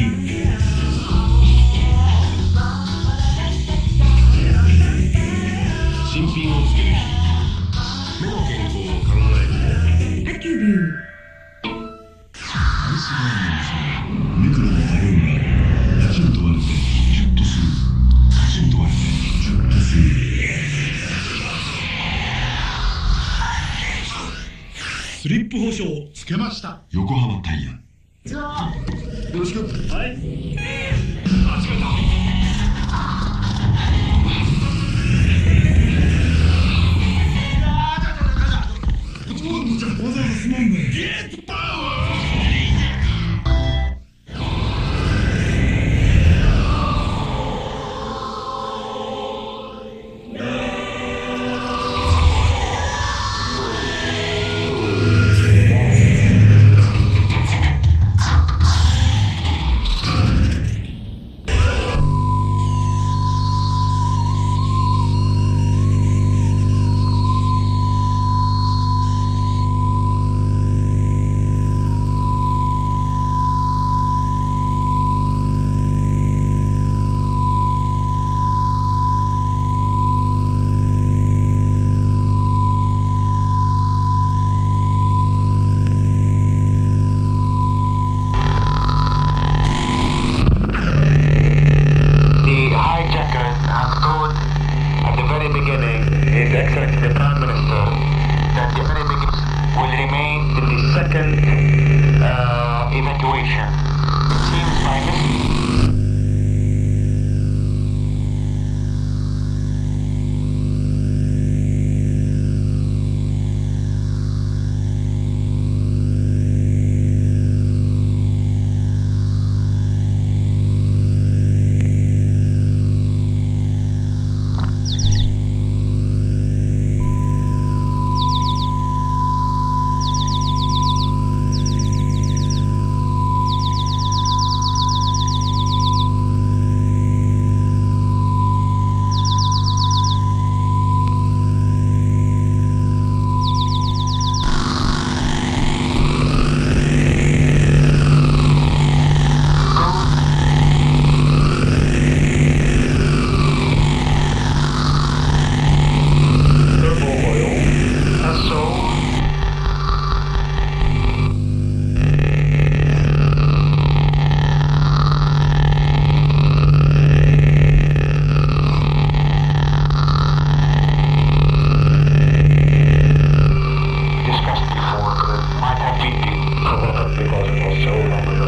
新品をつける。目の健康を考える。アキュビューアイスラーメンにミクロのバルーンがパチンと割れてシュッとする。パチンと割れてシュッとする。スリップ保証つけました横浜タイヤよろしくはい Beginning, His Excellency the Prime Minister, that the Arabics will remain in the second uh, evacuation. It seems by it was so long ago.